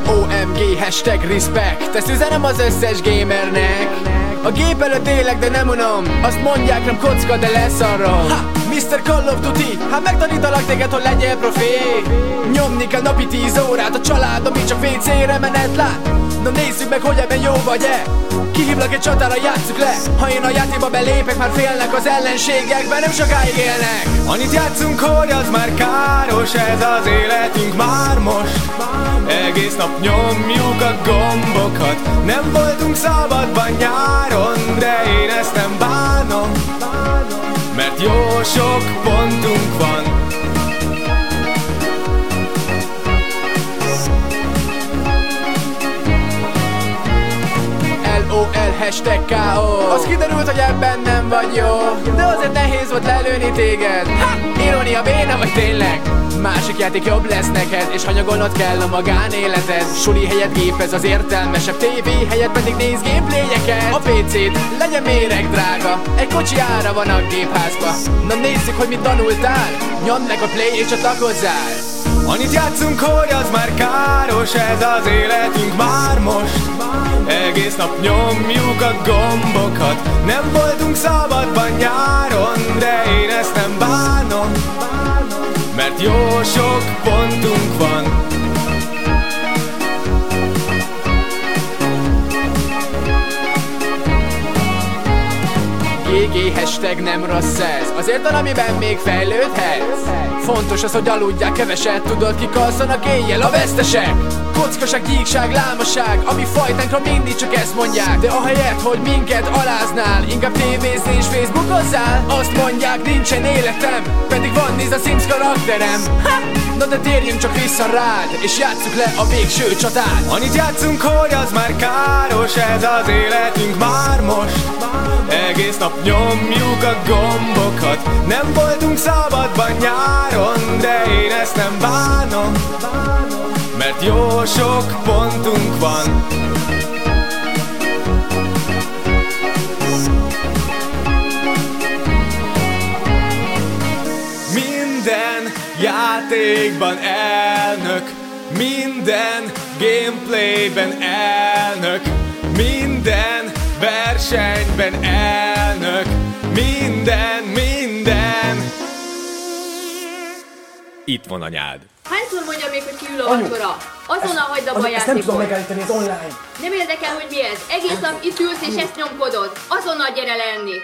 GG hashtag respect. Ezt üzenem az összes gamernek. A gép előtt élek, de nem unom. Azt mondják, nem kocka, de lesz arra. Ha, Mr. Call of Duty Hát megtanítalak téged, hogy legyél profi. Nyomni kell napi 10 órát A családom így csak PC-re menet lát. Na nézzük meg, hogy ebben jó vagy-e. Kihívlak egy csatára, játsszuk le. Ha én a játékba belépek, már félnek az ellenségekben Nem sokáig élnek. Annyit játszunk, hogy az már káros Ez az életünk már most Egész nap nyomjuk a gombokat. Nem voltunk szabadban nyáron De én ezt nem bánom. Mert jó sok pontunk Hashtag KO Az kiderült, hogy ebben nem vagy jó. De azért nehéz volt lelőni téged. Ha! Ironia béna vagy tényleg? Másik játék jobb lesz neked És hanyagolnod kell a magánéleted. Suli helyett gépez az értelmesebb TV helyett pedig néz gameplayeket. A PC-t legyen méreg drága. Egy kocsi ára van a gépházba. Na nézzük, hogy mit tanultál. Nyomd meg a play és csatlakozzál Annyit játszunk, hogy az már káros Ez az életünk már most Egész nap nyomjuk a gombokat. Nem voltunk szabadban nyáron De én ezt nem bánom Mert jó sok pontunk van. GG hashtag nem rossz ez. Azért valamiben még fejlődhetsz. Fontos az, hogy aludják keveset. Tudod kik alszanak éjjel a vesztesek Kockaság, gyíkság, lámaság Ami fajtánkra mindig csak ezt mondják. De ahelyett, hogy minket aláznál Inkább tévézni és facebookozzál Azt mondják, nincsen életem Pedig van néz a Sims karakterem. Ha! Na de térjünk csak vissza rád És játsszuk le a végső csatát. Annyit játszunk, hogy az már káros Ez az életünk már most. Egész nap nyomjuk a gombokat Nem voltunk szabadban nyáron De én ezt nem bánom Mert jó sok pontunk van. Minden játékban elnök Minden gameplayben elnök Minden versenyben elnök Minden, minden. Itt van anyád sül a vacsora. Azonnal hagyd a játékot. Ezt nem tudom megállítani, ez online. Nem érdekel, hogy mi ez. Egész nap itt ülsz és ezt nyomkodod. Azonnal gyere lenni.